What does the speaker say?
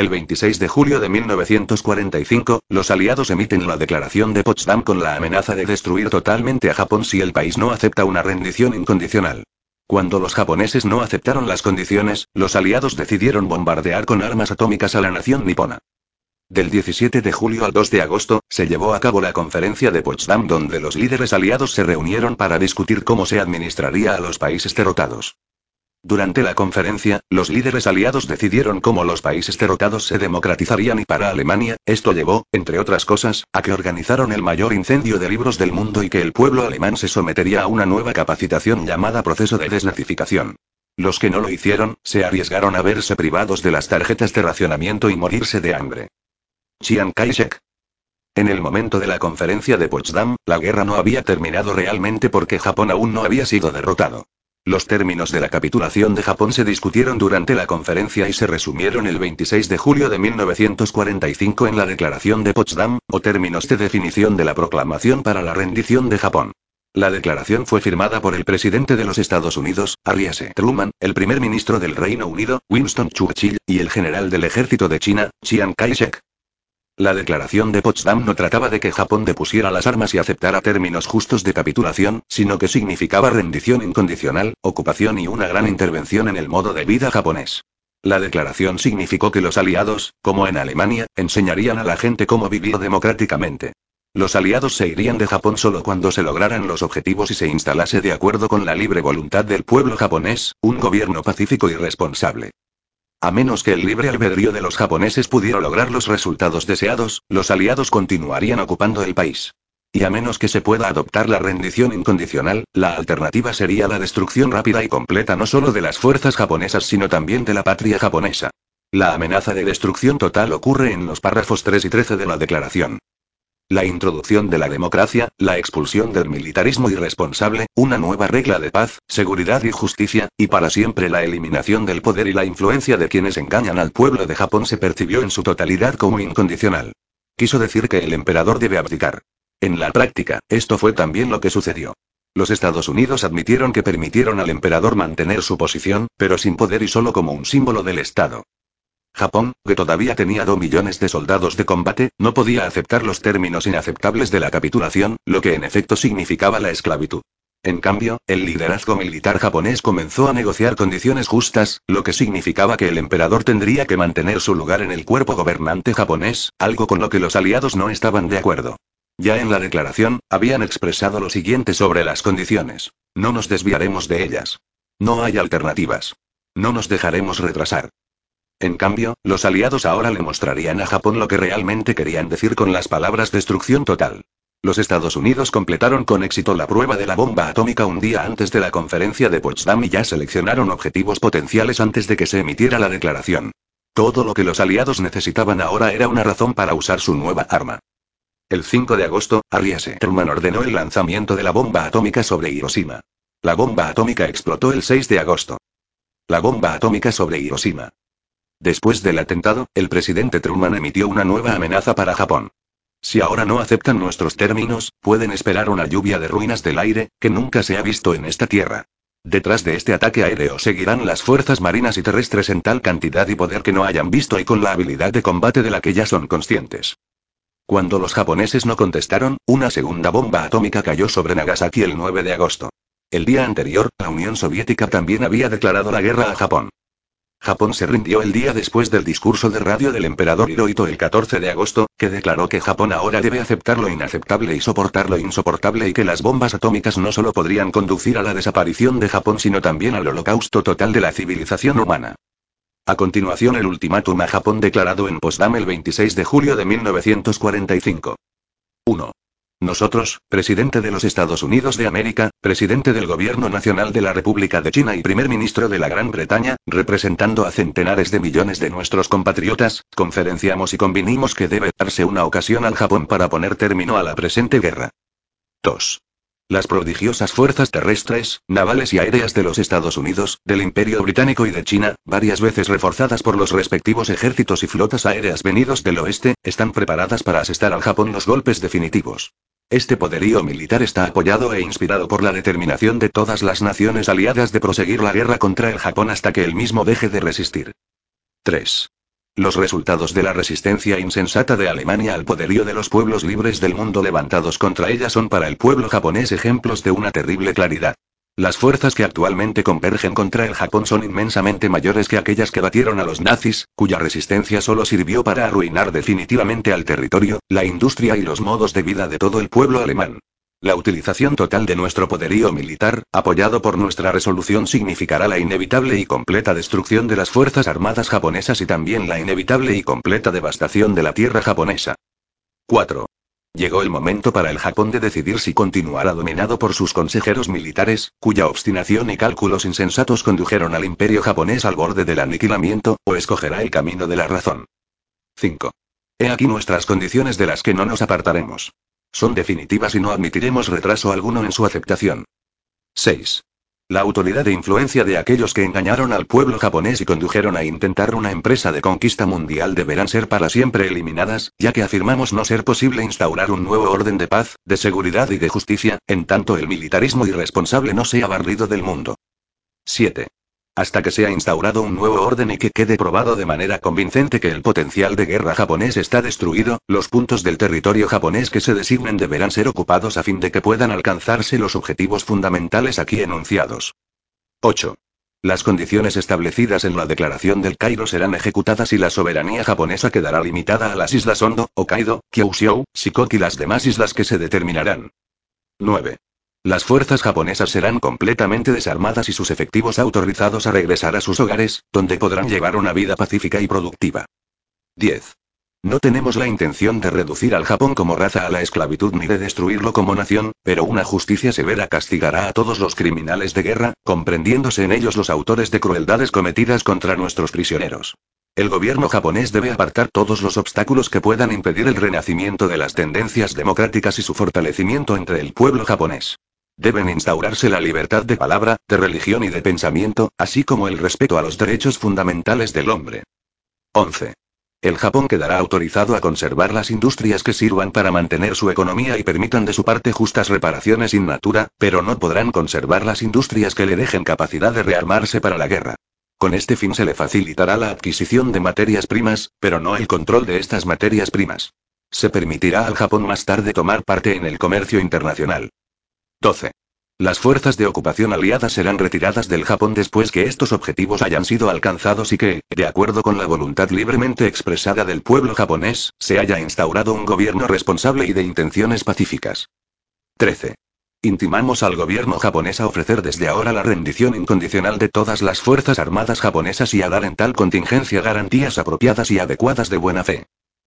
El 26 de julio de 1945, los aliados emiten la declaración de Potsdam con la amenaza de destruir totalmente a Japón si el país no acepta una rendición incondicional. Cuando los japoneses no aceptaron las condiciones, los aliados decidieron bombardear con armas atómicas a la nación nipona. Del 17 de julio al 2 de agosto, se llevó a cabo la conferencia de Potsdam donde los líderes aliados se reunieron para discutir cómo se administraría a los países derrotados. Durante la conferencia, los líderes aliados decidieron cómo los países derrotados se democratizarían y para Alemania, esto llevó, entre otras cosas, a que organizaron el mayor incendio de libros del mundo y que el pueblo alemán se sometería a una nueva capacitación llamada proceso de desnazificación. Los que no lo hicieron, se arriesgaron a verse privados de las tarjetas de racionamiento y morirse de hambre. Chiang Kai-shek. En el momento de la conferencia de Potsdam, la guerra no había terminado realmente porque Japón aún no había sido derrotado. Los términos de la capitulación de Japón se discutieron durante la conferencia y se resumieron el 26 de julio de 1945 en la Declaración de Potsdam, o términos de definición de la proclamación para la rendición de Japón. La declaración fue firmada por el presidente de los Estados Unidos, Harry S. Truman, el primer ministro del Reino Unido, Winston Churchill, y el general del ejército de China, Chiang Kai-shek. La declaración de Potsdam no trataba de que Japón depusiera las armas y aceptara términos justos de capitulación, sino que significaba rendición incondicional, ocupación y una gran intervención en el modo de vida japonés. La declaración significó que los aliados, como en Alemania, enseñarían a la gente cómo vivir democráticamente. Los aliados se irían de Japón solo cuando se lograran los objetivos y se instalase de acuerdo con la libre voluntad del pueblo japonés, un gobierno pacífico y responsable. A menos que el libre albedrío de los japoneses pudiera lograr los resultados deseados, los aliados continuarían ocupando el país. Y a menos que se pueda adoptar la rendición incondicional, la alternativa sería la destrucción rápida y completa no solo de las fuerzas japonesas sino también de la patria japonesa. La amenaza de destrucción total ocurre en los párrafos 3 y 13 de la declaración la introducción de la democracia, la expulsión del militarismo irresponsable, una nueva regla de paz, seguridad y justicia, y para siempre la eliminación del poder y la influencia de quienes engañan al pueblo de Japón se percibió en su totalidad como incondicional. Quiso decir que el emperador debe abdicar. En la práctica, esto fue también lo que sucedió. Los Estados Unidos admitieron que permitieron al emperador mantener su posición, pero sin poder y solo como un símbolo del Estado. Japón, que todavía tenía dos millones de soldados de combate, no podía aceptar los términos inaceptables de la capitulación, lo que en efecto significaba la esclavitud. En cambio, el liderazgo militar japonés comenzó a negociar condiciones justas, lo que significaba que el emperador tendría que mantener su lugar en el cuerpo gobernante japonés, algo con lo que los aliados no estaban de acuerdo. Ya en la declaración, habían expresado lo siguiente sobre las condiciones. No nos desviaremos de ellas. No hay alternativas. No nos dejaremos retrasar. En cambio, los aliados ahora le mostrarían a Japón lo que realmente querían decir con las palabras destrucción total. Los Estados Unidos completaron con éxito la prueba de la bomba atómica un día antes de la conferencia de Potsdam y ya seleccionaron objetivos potenciales antes de que se emitiera la declaración. Todo lo que los aliados necesitaban ahora era una razón para usar su nueva arma. El 5 de agosto, Harry S. Truman ordenó el lanzamiento de la bomba atómica sobre Hiroshima. La bomba atómica explotó el 6 de agosto. La bomba atómica sobre Hiroshima. Después del atentado, el presidente Truman emitió una nueva amenaza para Japón. Si ahora no aceptan nuestros términos, pueden esperar una lluvia de ruinas del aire, que nunca se ha visto en esta tierra. Detrás de este ataque aéreo seguirán las fuerzas marinas y terrestres en tal cantidad y poder que no hayan visto y con la habilidad de combate de la que ya son conscientes. Cuando los japoneses no contestaron, una segunda bomba atómica cayó sobre Nagasaki el 9 de agosto. El día anterior, la Unión Soviética también había declarado la guerra a Japón. Japón se rindió el día después del discurso de radio del emperador Hirohito el 14 de agosto, que declaró que Japón ahora debe aceptar lo inaceptable y soportar lo insoportable y que las bombas atómicas no solo podrían conducir a la desaparición de Japón sino también al holocausto total de la civilización humana. A continuación el ultimátum a Japón declarado en Potsdam el 26 de julio de 1945. 1. Nosotros, presidente de los Estados Unidos de América, presidente del Gobierno Nacional de la República de China y primer ministro de la Gran Bretaña, representando a centenares de millones de nuestros compatriotas, conferenciamos y convinimos que debe darse una ocasión al Japón para poner término a la presente guerra. 2. Las prodigiosas fuerzas terrestres, navales y aéreas de los Estados Unidos, del Imperio Británico y de China, varias veces reforzadas por los respectivos ejércitos y flotas aéreas venidos del oeste, están preparadas para asestar al Japón los golpes definitivos. Este poderío militar está apoyado e inspirado por la determinación de todas las naciones aliadas de proseguir la guerra contra el Japón hasta que el mismo deje de resistir. 3. Los resultados de la resistencia insensata de Alemania al poderío de los pueblos libres del mundo levantados contra ella son para el pueblo japonés ejemplos de una terrible claridad. Las fuerzas que actualmente convergen contra el Japón son inmensamente mayores que aquellas que batieron a los nazis, cuya resistencia solo sirvió para arruinar definitivamente al territorio, la industria y los modos de vida de todo el pueblo alemán. La utilización total de nuestro poderío militar, apoyado por nuestra resolución, significará la inevitable y completa destrucción de las Fuerzas Armadas japonesas y también la inevitable y completa devastación de la tierra japonesa. 4. Llegó el momento para el Japón de decidir si continuará dominado por sus consejeros militares, cuya obstinación y cálculos insensatos condujeron al imperio japonés al borde del aniquilamiento, o escogerá el camino de la razón. 5. He aquí nuestras condiciones de las que no nos apartaremos. Son definitivas y no admitiremos retraso alguno en su aceptación. 6. La autoridad e influencia de aquellos que engañaron al pueblo japonés y condujeron a intentar una empresa de conquista mundial deberán ser para siempre eliminadas, ya que afirmamos no ser posible instaurar un nuevo orden de paz, de seguridad y de justicia, en tanto el militarismo irresponsable no sea barrido del mundo. 7. Hasta que sea instaurado un nuevo orden y que quede probado de manera convincente que el potencial de guerra japonés está destruido, los puntos del territorio japonés que se designen deberán ser ocupados a fin de que puedan alcanzarse los objetivos fundamentales aquí enunciados. 8. Las condiciones establecidas en la Declaración del Cairo serán ejecutadas y la soberanía japonesa quedará limitada a las islas Hondo, Hokkaido, Kyushu, Shikoku y las demás islas que se determinarán. 9. Las fuerzas japonesas serán completamente desarmadas y sus efectivos autorizados a regresar a sus hogares, donde podrán llevar una vida pacífica y productiva. 10. No tenemos la intención de reducir al Japón como raza a la esclavitud ni de destruirlo como nación, pero una justicia severa castigará a todos los criminales de guerra, comprendiéndose en ellos los autores de crueldades cometidas contra nuestros prisioneros. El gobierno japonés debe apartar todos los obstáculos que puedan impedir el renacimiento de las tendencias democráticas y su fortalecimiento entre el pueblo japonés. Deben instaurarse la libertad de palabra, de religión y de pensamiento, así como el respeto a los derechos fundamentales del hombre. 11. El Japón quedará autorizado a conservar las industrias que sirvan para mantener su economía y permitan de su parte justas reparaciones in natura, pero no podrán conservar las industrias que le dejen capacidad de rearmarse para la guerra. Con este fin se le facilitará la adquisición de materias primas, pero no el control de estas materias primas. Se permitirá al Japón más tarde tomar parte en el comercio internacional. 12. Las fuerzas de ocupación aliadas serán retiradas del Japón después que estos objetivos hayan sido alcanzados y que, de acuerdo con la voluntad libremente expresada del pueblo japonés, se haya instaurado un gobierno responsable y de intenciones pacíficas. 13. Intimamos al gobierno japonés a ofrecer desde ahora la rendición incondicional de todas las fuerzas armadas japonesas y a dar en tal contingencia garantías apropiadas y adecuadas de buena fe.